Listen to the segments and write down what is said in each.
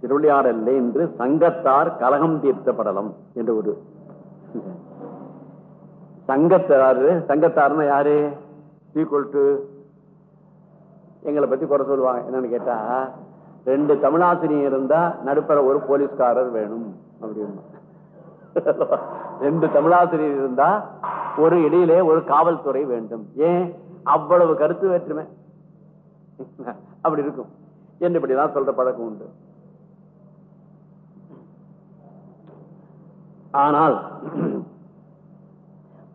திருவிளையாடல்ல என்று சங்கத்தார் கலகம் தீர்த்தப்படலாம் என்று ஒரு சங்கத்தாரு சங்கத்தாருன்னா யாரு? ஈக்குவல் டு எங்களை பத்தி குறை சொல்லுவாங்க. என்னன்னு கேட்டா ரெண்டு தமிழாசிரியர் இருந்தா நடுப்பற ஒரு போலீஸ்காரர் வேணும் அப்படின்னு. ரெண்டு தமிழாசிரியர் இருந்தா ஒரு இடையிலே ஒரு காவல்துறை வேண்டும். ஏன்? அவ்வளவு கருத்து வேற்றுமை. அப்படி இருக்கும். என்று இப்படிதான் சொல்ற பழக்கம் உண்டு. ஆனால்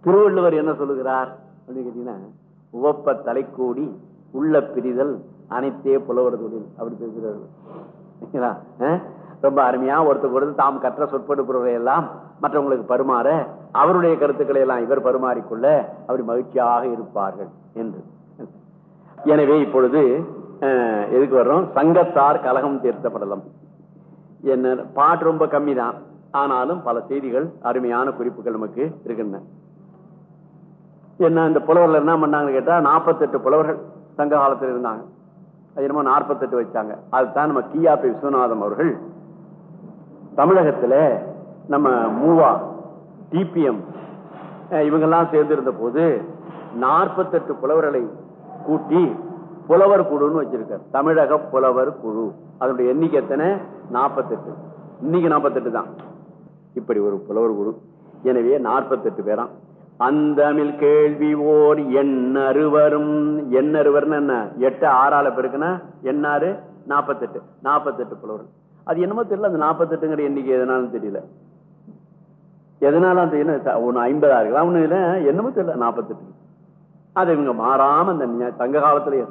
திருவள்ளுவர் என்ன சொல்லுகிறார் அப்படின்னு கேட்டீங்கன்னா உவப்ப தலைக்கோடி உள்ள பிரிதல் அனைத்தே புலவர் தொழில் அப்படி பேசுகிறார்கள் ரொம்ப அருமையா ஒருத்தருக்கு ஒருத்தர் தாம் கற்ற சொற்படுப்புறவை எல்லாம் மற்றவங்களுக்கு பருமாற அவருடைய கருத்துக்களை எல்லாம் இவர் பருமாறிக்கொள்ள அப்படி மகிழ்ச்சியாக இருப்பார்கள் என்று. எனவே இப்பொழுது எதுக்கு வர்றோம்? சங்கத்தார் கலகம் தீர்த்தப்படலாம். என்ன பாட்டு ரொம்ப கம்மி தான் ஆனாலும் பல செய்திகள் அருமையான குறிப்புகள் நமக்கு இருக்கின்றன. என்ன இந்த புலவர்கள் என்ன பண்ணாங்கன்னு கேட்டால் நாற்பத்தெட்டு புலவர்கள் சங்க காலத்தில் இருந்தாங்க. அது என்னமோ நாற்பத்தெட்டு வச்சாங்க. அதுதான் நம்ம கியாபி விஸ்வநாதம் அவர்கள். தமிழகத்துல நம்ம மூவா டிபிஎம் இவங்கெல்லாம் சேர்ந்திருந்த போது நாற்பத்தெட்டு புலவர்களை கூட்டி புலவர் குழுன்னு வச்சிருக்கார். தமிழக புலவர் குழு. அதனுடைய எண்ணிக்கை எத்தனை? நாற்பத்தெட்டு. இன்னைக்கு நாற்பத்தெட்டு தான். இப்படி ஒரு புலவர் குழு எனவே நாற்பத்தெட்டு பேராம். அந்தமிழ் கேள்வி ஓர் எண்ணறுவரும் எண்ணறுவர்னு என்ன? எட்டு ஆறால பெருக்குன்னா எண்ணாறு நாற்பத்தெட்டு. நாற்பத்தெட்டு புலவர் அது என்னமோ தெரியல அந்த நாற்பத்தெட்டுங்கிற எண்ணிக்கை எதனாலும் தெரியல. எதனால தெரியல என்ன ஒன்னு ஐம்பதா இருக்கலாம் ஒண்ணு இல்ல என்னமோ தெரியல நாற்பத்தெட்டு. அது இவங்க மாறாம அந்த சங்க காலத்திலேயே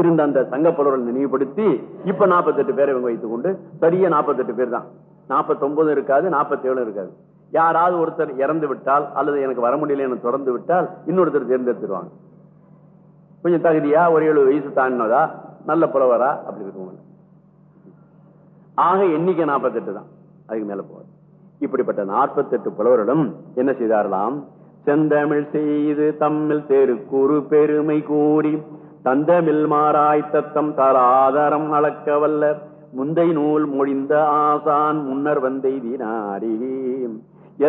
இருந்த அந்த சங்க புலவர்கள் நினைவுபடுத்தி இப்ப நாற்பத்தெட்டு பேரை இவங்க வைத்துக் கொண்டு சரியா நாற்பத்தெட்டு பேர் தான் நாற்பத்தொன்பது இருக்காது நாற்பத்தேழு இருக்காது. யாராவது ஒருத்தர் இறந்து விட்டால் அல்லது எனக்கு வர முடியல எனக்கு தொடர்ந்து விட்டால் இன்னொருத்தர் தேர்ந்தெடுத்துருவாங்க. கொஞ்சம் தகுதியா ஒரு ஏழு வயசு தாண்டினதா நல்ல புலவரா அப்படி இருக்கவங்க ஆக எண்ணிக்கை நாற்பத்தெட்டு தான். அதுக்கு மேல போகாது. இப்படிப்பட்ட நாற்பத்தெட்டு புலவர்களும் என்ன செய்தாரலாம் செந்தமிழ் செய்து தம்மில் தெருக்குறு பெருமை கூறி தந்தமிழ் மாறாய் தத்தம் ஆதாரம் அளக்க வல்லர் முந்தை நூல் மொழிந்த ஆசான் முன்னர் வந்தெய்தினாரே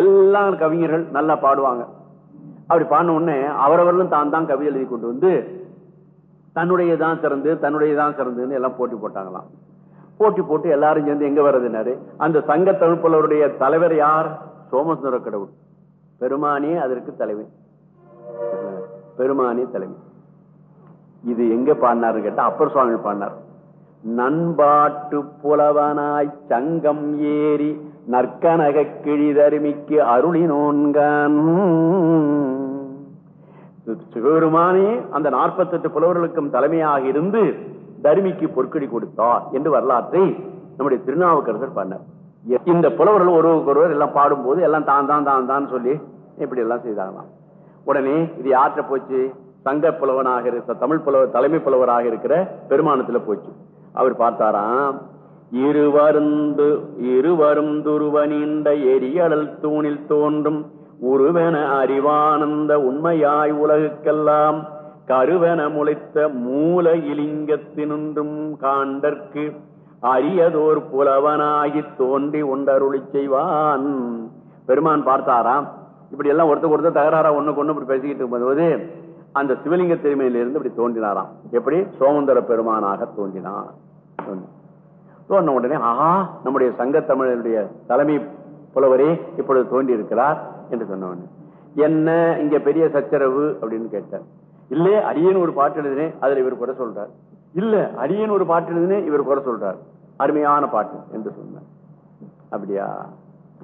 எல்லாம் கவிஞர்கள் நல்லா பாடுவாங்க. அப்படி பாடின உடனே அவரவர்களும் தான் தான் கவி எழுதி கொண்டு வந்து தன்னுடையதான் சிறந்து தன்னுடையதான் சிறந்துன்னு எல்லாம் போட்டி போட்டாங்களாம். போட்டி போட்டு எல்லாரும் சேர்ந்து எங்க வர்றதுனாரு அந்த சங்க தமிழ்ப்புலவருடைய தலைவர் யார்? சோமசுந்தர கடவுள். பெருமானே அதற்கு தலைவர் பெருமானே தலைவர் இது எங்க பாடினாரு கேட்டா அப்பர் சுவாமி பாடினார். நண்பாட்டு புலவனாய் சங்கம் ஏறி நற்கனக கிழிதருமிக்கு அருளினோன்கான் சிவபெருமானே அந்த நாற்பத்தெட்டு புலவர்களுக்கும் தலைமையாக இருந்து தருமிக்கு பொற்கடி கொடுத்தார் என்று வரலாற்றை நம்முடைய திருநாவுக்கரசர் பண்ணார். இந்த புலவர்கள் ஒருவருக்கொருவர் எல்லாம் பாடும்போது எல்லாம் தான் தான் தான் தான் சொல்லி இப்படி எல்லாம் செய்தாங்களாம். உடனே இது யாற்ற போச்சு? சங்க புலவனாக இருக்க தமிழ் புலவர் தலைமை புலவராக இருக்கிற பெருமானத்துல போச்சு. அவர் பார்த்தாராம் இருவருந்து இருவரும் துருவ நீண்ட எரியடல் தூணில் தோன்றும் உருவென அறிவானந்த உண்மையாய் உலகுக்கெல்லாம் கருவென முளைத்த மூல இலிங்கத்தினுன்றும் காண்டற்கு அரியதோர் புலவனாகி தோன்றி உண்டருளி செய்வான். பெருமான் பார்த்தாராம். இப்படி எல்லாம் ஒருத்தர் ஒருத்தர் தகராறா ஒண்ணுக்கு கொண்டு இப்படி பேசிக்கிட்டு இருக்கும்போது அந்த சிவலிங்க திருமையிலிருந்து இப்படி தோன்றினாராம். எப்படி? சோமந்தர பெருமானாக தோன்றினார். தோன்றின உடனே ஆஹா நம்முடைய சங்க தமிழனுடைய தலைமை புலவரே இப்பொழுது தோன்றி இருக்கிறார் என்று சொன்னவன் என்ன இங்க பெரிய சச்சரவு அப்படின்னு கேட்டார். இல்லையே அரியன் ஒரு பாட்டு எழுதினேன் அதுல இவர் குறை சொல்றார். இல்ல அரியன் ஒரு பாட்டு எழுதினேன் இவர் குறை சொல்றார். அருமையான பாட்டு என்று சொன்னார். அப்படியா?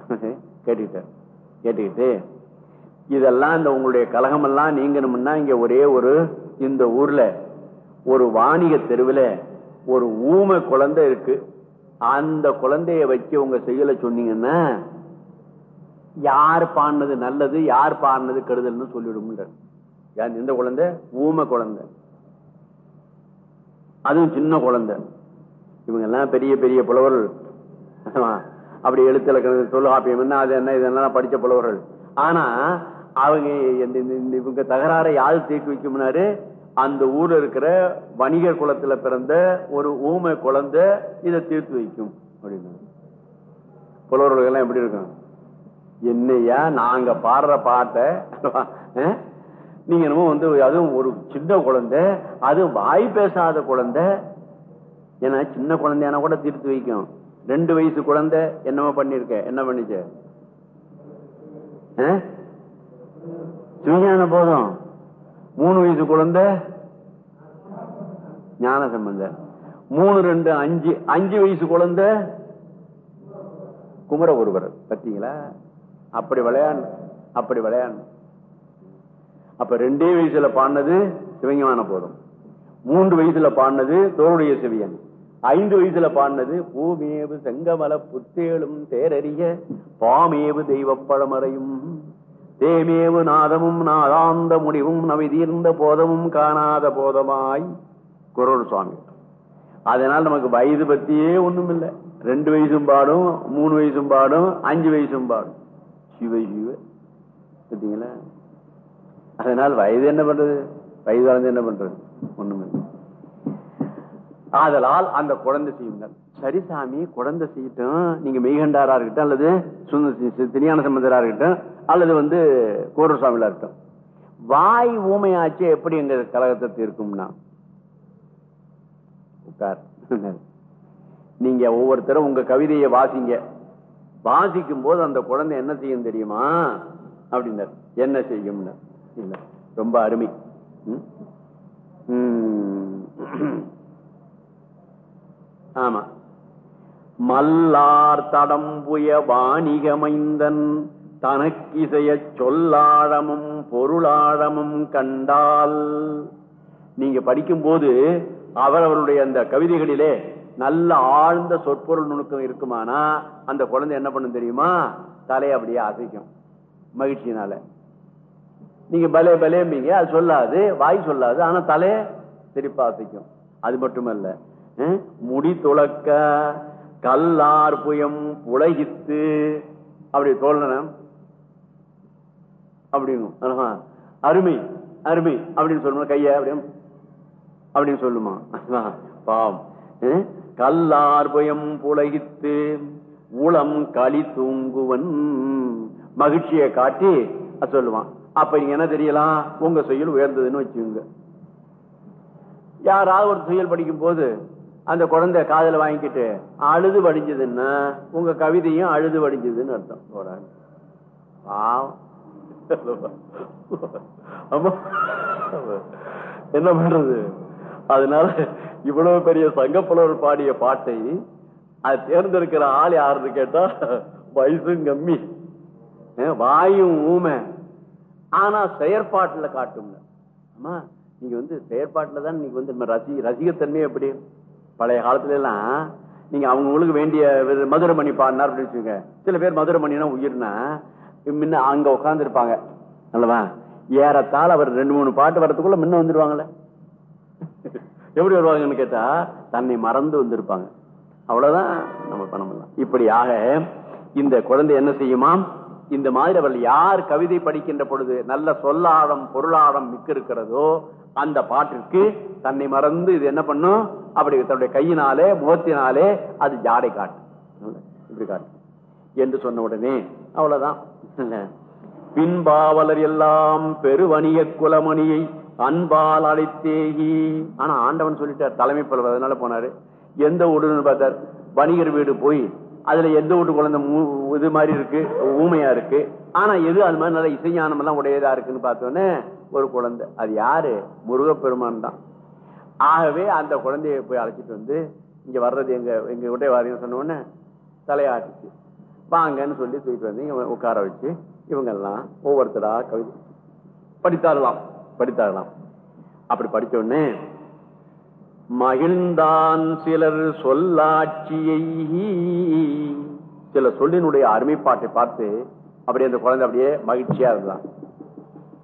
கேட்டுக்கிட்டார். கேட்டுக்கிட்டு இதெல்லாம் இந்த உங்களுடைய கலகமெல்லாம் நீங்கணும்னா இங்க ஒரே ஒரு இந்த ஊர்ல ஒரு வாணிக தெருவில் ஒரு ஊமை குழந்தை இருக்கு. அந்த குழந்தைய வச்சு உங்க செய்யலை சொன்னீங்கன்னா யார் பாடினது நல்லது யார் பாடினது கெடுதல்னு சொல்லிவிடும் இந்த குழந்தை? ஊமை குழந்தை. அதுவும் சின்ன குழந்தை. இவங்க எல்லாம் பெரிய பெரிய புலவர்கள். ஆமா. அப்படி எழுத்துல தொல்காப்பியம் என்ன அது என்ன இதெல்லாம் படிச்ச புலவர்கள். ஆனா அவங்க இந்த- இவங்க தகராறை யாரு தீர்த்து வைக்கும்னாரு? அந்த ஊர்ல இருக்கிற வணிகர் குளத்துல பிறந்த ஒரு ஊமை குழந்தை இதை தீர்த்து வைக்கும் அப்படின்னு. புலவர்கள் எப்படி இருக்கும் என்னையா நாங்க பாடுற பாட்டை நீங்க என்னமோ வந்து அதுவும் ஒரு சின்ன குழந்தை அது வாய் பேசாத குழந்தை. ஏன்னா சின்ன குழந்தையான கூட தீர்த்து வைக்கும். ரெண்டு வயசு குழந்தை என்னமோ பண்ணிருக்க என்ன பண்ணிச்சு? சிவஞான போதும்? மூணு வயசு குழந்தை ஞான சம்பந்த. மூணு ரெண்டு அஞ்சு அஞ்சு வயசு குழந்தை குமர ஒருவர். பார்த்தீங்களா? அப்படி விளையாடு அப்படி விளையாடு அப்ப ரெண்டே வயசுல பாடினது சிவஞான போதும். மூன்று வயசுல பாடினது தோருடைய சிவியன். ஐந்து வயசுல பாடினது பூமேவு செங்கமல புத்தேளும் தேரறிய பாமேவு தெய்வ பழமறையும். தேமேவு நாதமும் நாதாந்த முடிவும் நவிதீர்ந்த போதமும் காணாத போதமாய் குரல் சுவாமி. அதனால் நமக்கு வயது பற்றியே ஒன்றும் இல்லை ரெண்டு வயசும் பாடும் மூணு வயசும் பாடும் அஞ்சு வயசும் பாடும். சிவ சிவ. பார்த்தீங்களா? அதனால் வயது என்ன பண்றது? வயது வளர்ந்து என்ன பண்றது? ஒண்ணுமே இல்லை. ஆதலால் அந்த குழந்தை செய்யுங்கள். சரி சாமி குழந்தை செய்யட்டும் நீங்க மெய்கண்டாரா இருக்கட்டும் அல்லது சுந்த- திருஞான சம்பந்தரா இருக்கட்டும் அல்லது வந்து கோரூர் இருக்கட்டும். வாய் ஊமையாச்சு எப்படி எங்க கழகத்தை தீர்க்கும்னா? உட்கார். நீங்க ஒவ்வொருத்தரும் உங்க கவிதையை வாசிங்க. வாசிக்கும் போது அந்த குழந்தை என்ன செய்யும் தெரியுமா? அப்படின்னார். என்ன செய்யும்னு. இல்ல ரொம்ப அருமை. ம்? ஆமா. மல்லார் தடம்புய வாணிகமைந்தன் தனக்கிசைய சொல்லாழமும் பொருளாழமும் கண்டால். நீங்க படிக்கும்போது அவரவருடைய அந்த கவிதைகளிலே நல்ல ஆழ்ந்த சொற்பொருள் நுணுக்கம் இருக்குமானா அந்த குழந்தை என்ன பண்ணும் தெரியுமா? தலையை அப்படியே அசைக்கும். மகிழ்ச்சியினால. நீங்க பலே பலேம்பீங்க அது சொல்லாது வாய் சொல்லாது ஆனா தலையை திருப்பி அசைக்கும். அது மட்டுமல்ல முடி துளக்க கல்லார் புயம் உலகித்து அப்படி தோழனம் அப்படிங்கும் அருமை அருமை. அப்படின்னு சொல்லணும் கைய அப்படியும் அப்படின்னு சொல்லுமா. பாவம். கல்லார் புயம் புலகித்து உளம் களி தூங்குவன். மகிழ்ச்சியை காட்டி சொல்லுவான் அப்ப நீங்க என்ன தெரியலாம் உங்க செயல் உயர்ந்ததுன்னு வச்சுக்கோங்க. யாராவது ஒரு செயல் படிக்கும் போது அந்த குழந்தை காதில் வாங்கிக்கிட்டு அழுது வடிஞ்சதுன்னா உங்க கவிதையும் அழுது வடிஞ்சதுன்னு அர்த்தம். போறாங்க ஆமா என்ன பண்றது? அதனால இவ்வளவு பெரிய சங்கப்புலவர் பாடிய பாட்டை அது தேர்ந்தெடுக்கிற ஆள் யாருன்னு கேட்டா வயசும் கம்மி. வாயும் ஊமை. ஆனா செயற்பாட்டுல காட்டும் அம்மா நீங்க வந்து செயற்பாட்டுல தான் நீங்க வந்து நம்ம ரசி ரசிகத்தன்மை எப்படி? பழைய காலத்துல எல்லாம் நீங்க அவங்களுக்கு வேண்டிய வி- மதுரமணி பாடினார் அப்படின்னு வச்சுக்கோங்க. சில பேர் மதுரை மணினா உயிர்னா முன்ன அங்க உட்கார்ந்து இருப்பாங்க அல்லவா? ஏறத்தாழ அவர் ரெண்டு மூணு பாட்டு வரத்துக்குள்ள முன்ன வந்துருவாங்களே எப்படி வருவாங்கன்னு கேட்டா தன்னை மறந்து வந்திருப்பாங்க. அவ்வளவுதான் நம்ம பண்ண முடியலாம் இப்படியாக இந்த குழந்தை என்ன செய்யுமாம்? இந்த மாதிரி அவர்கள் யார் கவிதை படிக்கின்ற பொழுது நல்ல சொல்லாழம் பொருளாழம் மிக்க இருக்கிறதோ அந்த பாட்டிற்கு தன்னை மறந்து இது என்ன பண்ணும்? அப்படி தன்னுடைய கையினாலே முகத்தினாலே அது ஜாடை காட்டு இப்படி என்று சொன்ன உடனே அவ்வளவுதான். பின்பாவலர் எல்லாம் பெருவணிய குலமணியை அன்பால் அழைத்தேகி. ஆனா ஆண்டவன் சொல்லிட்டார் தலைமை புலவர் அதனால போனாரு. எந்த வீடுன்னு பார்த்தார் வணிகர் வீடு போய் அதுல எந்த வீட்டு குழந்தை மூ- இது மாதிரி இருக்கு ஊமையா இருக்கு. ஆனா எது அது மாதிரி நல்ல இசைஞானம் எல்லாம் உடையதா இருக்குன்னு பார்த்தோன்னே ஒரு குழந்தை. அது யாரு? முருகப்பெருமான் தான். ஆகவே அந்த குழந்தைய போய் அழைச்சிட்டு வந்து இங்க வர்றது எங்க எங்க விட்டே வாரின்னு சொன்னோடனே தலையாட்டுச்சு. வாங்கன்னு சொல்லி தூக்கிட்டு வந்து இவங்க உட்கார வச்சு இவங்க எல்லாம் ஒவ்வொருத்தரா கவிதை படித்தாரலாம் படித்தாரலாம் அப்படி படித்தோடனே மகிழ்ந்தான் சிலர் சொல்லாட்சியை. சில சொல்லினுடைய அருமைப்பாட்டை பார்த்து அப்படியே அந்த குழந்தை அப்படியே மகிழ்ச்சியா இருந்தான்.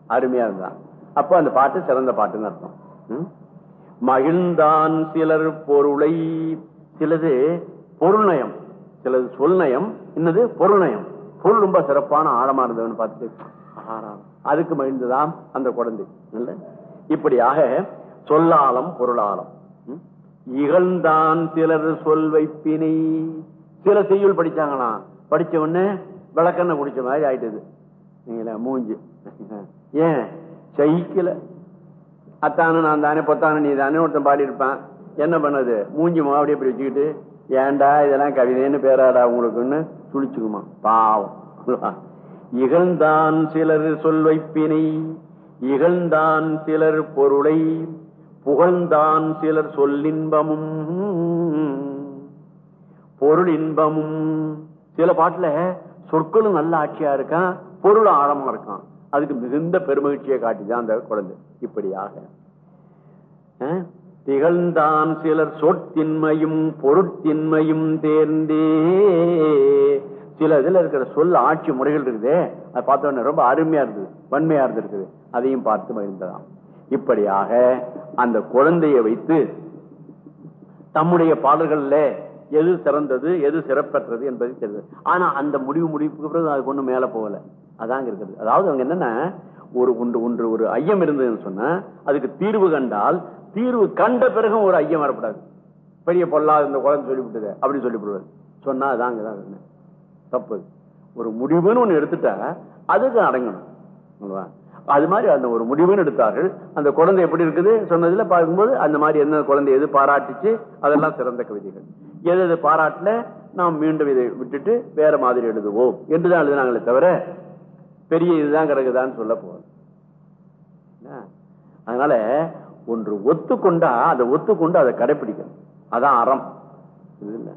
அருமையா இருந்தான். அப்போ அந்த பாட்டு சிறந்த பாட்டுன்னு அர்த்தம். ம்? மகிழ்ந்தான் சிலர் பொருளை சிலது பொருள்நயம் சிலது சொல்நயம் இன்னது பொருள்நயம். பொருள் ரொம்ப சிறப்பான ஆழமா இருந்தவன் பார்த்துட்டு அதுக்கு மகிழ்ந்துதான் அந்த குழந்தை. இல்ல? இப்படியாக சொல்லாலம் பொருளாலம். இகழ்ந்தான் சிலர் சொல் வைப்பினை சில செய்யுள் படிச்சாங்களாம் படிச்ச உடனே விளக்கெண்ணெய் குடிச்ச மாதிரி ஆயிட்டது. நீங்களா மூஞ்சி. ஏன்? சைக்கிள அத்தானு நான் தானே பொத்தானு நீ தானே ஒருத்தன் பாடி இருப்பான் என்ன பண்ணது? மூஞ்சி மாவடி இப்படி வச்சுக்கிட்டு ஏன்டா இதெல்லாம் கவிதைன்னு பேராடா உங்களுக்குன்னு துளிச்சுக்குமா? பாவம். இகழ்ந்தான் சிலர் சொல் வைப்பினை இகழ்ந்தான் சிலர் பொருளை புகழ்ந்தான் சிலர் சொல்லின்பமும் பொருள் இன்பமும். சில பாட்டுல சொற்களும் நல்ல ஆட்சியா இருக்கான் பொருள் ஆழமா இருக்கான். அதுக்கு மிகுந்த பெருமகிழ்ச்சியை காட்டிதான் அந்த குழந்தை இப்படியாக. திகழ்ந்தான் சிலர் சொற்தின்மையும் பொருட்தின்மையும் தேர்ந்தே. சில இதுல இருக்கிற சொல் ஆட்சி முறைகள் இருக்குதே அதை பார்த்தோன்னே ரொம்ப அருமையா இருந்தது வன்மையா இருந்திருக்குது. அதையும் பார்த்து மகிழ்ந்ததாம். இப்படியாக அந்த குழந்தையை வைத்து தம்முடைய பாடல்கள்ல எது சிறந்தது எது சிறப்பற்றது என்பது தெரியுது. ஆனா அந்த முடிவு முடிவுக்கு பிறகு அதுக்கு ஒன்றும் மேல போகல. அதாங்க இருக்குது. அதாவது அவங்க என்னன்னா ஒரு ஒன்று ஒன்று ஒரு ஐயம் இருந்ததுன்னு சொன்னா அதுக்கு தீர்வு கண்டால் தீர்வு கண்ட பிறகும் ஒரு ஐயம் வரக்கூடாது பெரிய பொல்லாத இந்த குழந்தை சொல்லிவிட்டது அப்படின்னு சொல்லிவிடுவார். சொன்னா அதாங்க தான் தப்பு. ஒரு முடிவுன்னு ஒன்று எடுத்துட்டா அதுக்கு அடங்கணும். அல்லவா? அது மாதிரி அந்த ஒரு முடிவுன்னு எடுத்தார்கள். அந்த குழந்தை எப்படி இருக்குது சொன்னதில் பார்க்கும்போது அந்த மாதிரி என்ன குழந்தை எது பாராட்டுச்சு? அதெல்லாம் சிறந்த கவிதைகள். எது எது பாராட்டல? நாம் மீண்டும் இதை விட்டுட்டு வேற மாதிரி எழுதுவோம். என்று தான் எழுதினாங்களே தவிர பெரிய இதுதான் கிடக்குதான்னு சொல்ல போகுது என்ன? அதனால ஒன்று ஒத்துக்கொண்டா அதை ஒத்துக்கொண்டு அதை கடைப்பிடிக்கணும். அதான் அறம். இது இல்லை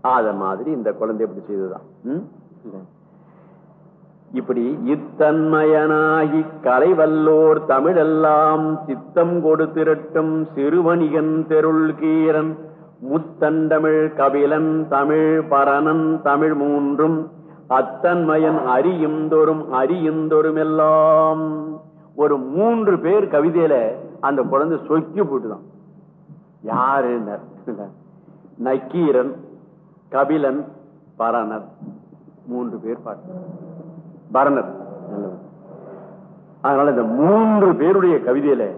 அதை மாதிரி இந்த குழந்தை எப்படி செய்ததுதான். ம்? இப்படி இத்தன்மயனாகி கலைவல்லோர் தமிழெல்லாம் சித்தம் கொடுத்திரட்டும் சிறுவணிகன் தெருள் கீரன். முத்தண்டமிழ் கபிலன் தமிழ் பரணன் தமிழ் மூன்றும். அத்தன்மயன் அரியுந்தோறும் தோறும் எல்லாம் ஒரு மூன்று பேர் கவிதையில அந்த குழந்தை சொக்கி போட்டுதான். யாரு நக்கீரன் கபிலன் பரணர் மூன்று பேர் பாட்டு. பரணர். அதனால இந்த மூன்று பேருடைய கவிதையில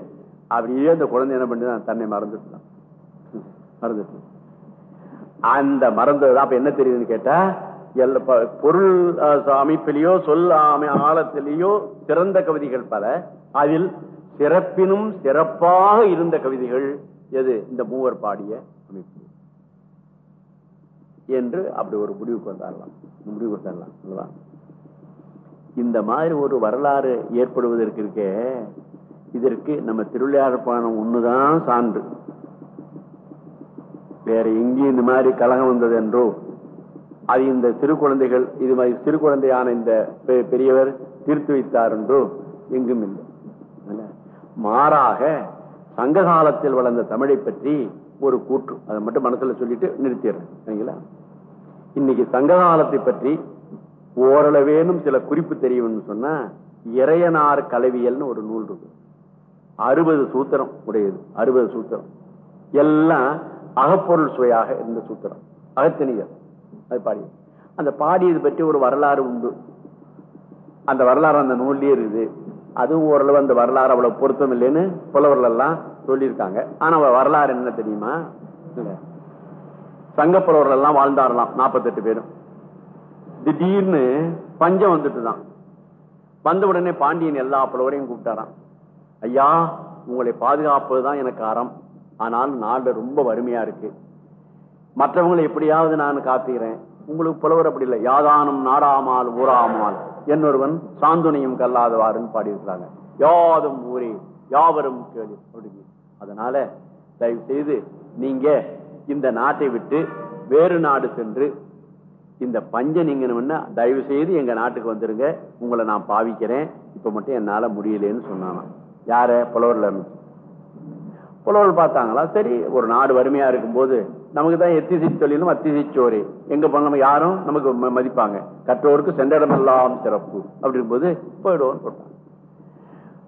அப்படியே அந்த குழந்தை என்ன பண்ணுதான் தன்னை மறந்துட்டான். மறந்துட்டு அந்த மறந்தது. அப்ப என்ன தெரியுதுன்னு கேட்டா எல்ல பொருள் அமைப்பிலேயோ சொல் அமை- ஆழத்திலேயோ சிறந்த கவிதைகள் பல. அதில் சிறப்பினும் சிறப்பாக இருந்த கவிதைகள் எது? இந்த மூவர் பாடிய அமைப்பு. என்று அப்படி ஒரு முடிவுக்கு வந்தாரலாம். முடிவுக்கு வந்தாரலாம். இந்த மாதிரி ஒரு வரலாறு ஏற்படுவதற்கு இருக்கே இதற்கு நம்ம திருவிளையாடப்பானம் ஒண்ணுதான் சான்று. வேற எங்கேயும் இந்த மாதிரி கலகம் வந்தது என்றோ அது இந்த சிறு குழந்தைகள் இது மாதிரி சிறு குழந்தையான இந்த பெ- பெரியவர் தீர்த்து வைத்தார் என்றோ எங்கும் இல்லை. மாறாக சங்க காலத்தில் வளர்ந்த தமிழை பற்றி ஒரு கூற்று அதை மட்டும் மனசுல சொல்லிட்டு நிறுத்திடுறேன். சரிங்களா? இன்னைக்கு சங்க காலத்தை பற்றி ஓரளவேனும் சில குறிப்பு தெரியும்னு சொன்னா இறையனார் கலவியல்னு ஒரு நூல் இருக்கு. அறுபது சூத்திரம் உடையது அறுபது சூத்திரம். எல்லாம் அகப்பொருள் சுவையாக இருந்த சூத்திரம். அகத்திணியர் அது பாடி அந்த பாடியது பற்றி ஒரு வரலாறு உண்டு. அந்த வரலாறு அந்த நூல்லேயே இருக்குது. அதுவும் ஓரளவு அந்த வரலாறு அவ்வளவு பொருத்தம் இல்லைன்னு புலவர்கள் எல்லாம் சொல்லியிருக்காங்க. ஆனா வரலாறு என்ன தெரியுமா? இல்ல. சங்க புலவர்கள் எல்லாம் வாழ்ந்தாரலாம் நாற்பத்தெட்டு பேரும். திடீர்னு பஞ்சம் வந்துட்டு தான் வந்த உடனே பாண்டியன் எல்லா புலவரையும் கூப்பிட்டாராம். ஐயா உங்களை பாதுகாப்பது தான் எனக்கு அறம். ஆனால் நாடு ரொம்ப வறுமையா இருக்கு. மற்றவங்களை எப்படியாவது நான் காத்துகிறேன் உங்களுக்கு புலவர் அப்படி இல்லை. யாதானும் நாடாமால் ஊராமால். என்னொருவன் சாந்துணையும் கல்லாதவாருன்னு பாடியிருக்கிறாங்க. யாதும் ஊரே யாவரும் கேள்வி அப்படின்னு அதனால தயவு செய்து நீங்க இந்த நாட்டை விட்டு வேறு நாடு சென்று இந்த பஞ்சம் நீங்கணும்னா தயவு செய்து எங்கள் நாட்டுக்கு வந்துருங்க. உங்களை நான் பாவிக்கிறேன். இப்போ மட்டும் என்னால் முடியலன்னு சொன்னானான் யாரை? புலவரில் இருந்து புலவர் பார்த்தாங்களா? சரி ஒரு நாடு வறுமையாக இருக்கும்போது நமக்கு தான் எத்திசை தொழிலும் அத்திசை சோறு. எங்கே போன நம்ம யாரும் நமக்கு ம- மதிப்பாங்க. கற்றோருக்கு சென்றடமெல்லாம் சிறப்பு. அப்படிங்கும்போது இருக்கும்போது போயிடுவோம் போட்டாங்க.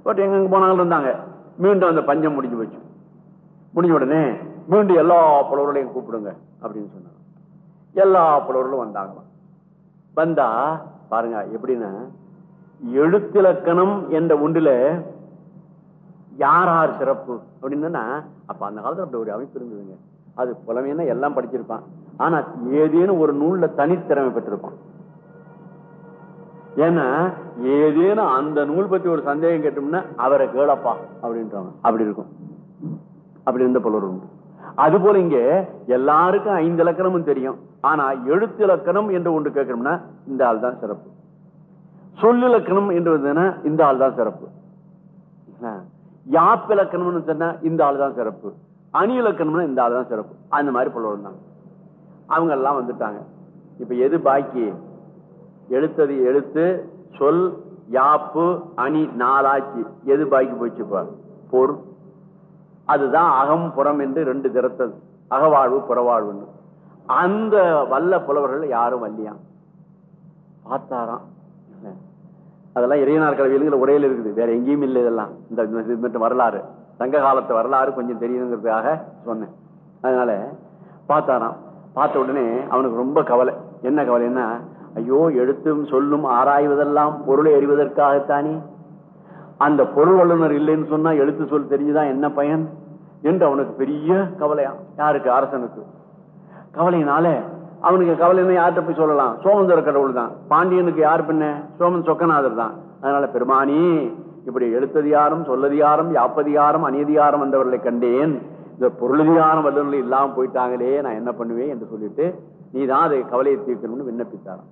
பட் எங்கெங்கே எங்க போனாலும் இருந்தாங்க. மீண்டும் அந்த பஞ்சம் முடிஞ்சு போச்சு. முடிஞ்ச உடனே மீண்டும் எல்லா புலவர்களையும் கூப்பிடுங்க அப்படின்னு சொன்னாங்க. எல்லா புலவர்களும் வந்தாங்களாம் வந்தா பாருங்க எப்படின்னா எழுத்திலக்கணம் என்ற ஒன்றுல யார் யார் சிறப்பு அப்படின்னா அப்ப அந்த காலத்துல அப்படி ஒரு அமைப்பு இருந்ததுங்க. அது புலமைன்னா எல்லாம் படிச்சிருப்பான். ஆனா ஏதேனும் ஒரு நூல்ல தனித்திறமை பெற்றிருப்பான். ஏன்னா ஏதேனும் அந்த நூல் பத்தி ஒரு சந்தேகம் கேட்டோம்னா அவரை கேளப்பா அப்படின்றவங்க அப்படி இருக்கும். அப்படி இருந்த புலவர் உண்டு. அது போல இங்க எல்லாருக்கும் ஐந்து இலக்கணமும் தெரியும். ஆனா எழுத்து இலக்கணம் என்று ஒன்று கேட்கணும்னா இந்த ஆள் தான் சிறப்பு. சொல்லிலக்கணம் என்று இந்த ஆள் தான் சிறப்பு. யாப்பிலக்கணம்னு சொன்னா இந்த ஆள் தான் சிறப்பு. அணி இலக்கணம்னா இந்த ஆள் தான் சிறப்பு. அந்த மாதிரி புலவர் தான். அவங்க எல்லாம் வந்துட்டாங்க. இப்ப எது பாக்கி? எழுத்தது எழுத்து சொல் யாப்பு அணி நாளாச்சு எது பாக்கி போச்சு பொருள். அதுதான் அகம் புறம் என்று ரெண்டு திறத்தது அகவாழ்வு புறவாழ்வுன்னு. அந்த வல்ல புலவர்கள் யாரும் வல்லியாம் பார்த்தாராம். அதெல்லாம் இறையனார் கல்வியிலுங்கிற உரையில் இருக்குது. வேற எங்கேயும் இல்லை இதெல்லாம். இந்த இது மட்டும் வரலாறு. சங்க காலத்து வரலாறு கொஞ்சம் தெரியுதுங்கிறதுக்காக சொன்னேன். அதனால பார்த்தாராம். பார்த்த உடனே அவனுக்கு ரொம்ப கவலை. என்ன கவலைன்னா ஐயோ எழுத்தும் சொல்லும் ஆராய்வதெல்லாம் பொருளை எறிவதற்காகத்தானே அந்த பொருள் வல்லுநர் இல்லைன்னு சொன்னா எழுத்து சொல் தெரிஞ்சுதான் என்ன பயன்? என்று அவனுக்கு பெரிய கவலையா. யாருக்கு? அரசனுக்கு. கவலையினால அவனுக்கு கவலைன்னு யார்கிட்ட போய் சொல்லலாம்? சோமந்தர கடவுள் தான். பாண்டியனுக்கு யார் பின்ன? சோமன் சொக்கநாதர் தான். அதனால பெருமானி இப்படி எழுத்ததிகாரம் சொல்லதிகாரம் யாப்பதிகாரம் அநீதிகாரம் வந்தவர்களை கண்டேன். இந்த பொருளதிகாரம் வல்லுநர்கள் இல்லாமல் போயிட்டாங்களே நான் என்ன பண்ணுவேன்? என்று சொல்லிட்டு நீ தான் அதை கவலையை தீர்க்கணும்னு விண்ணப்பித்தாராம்.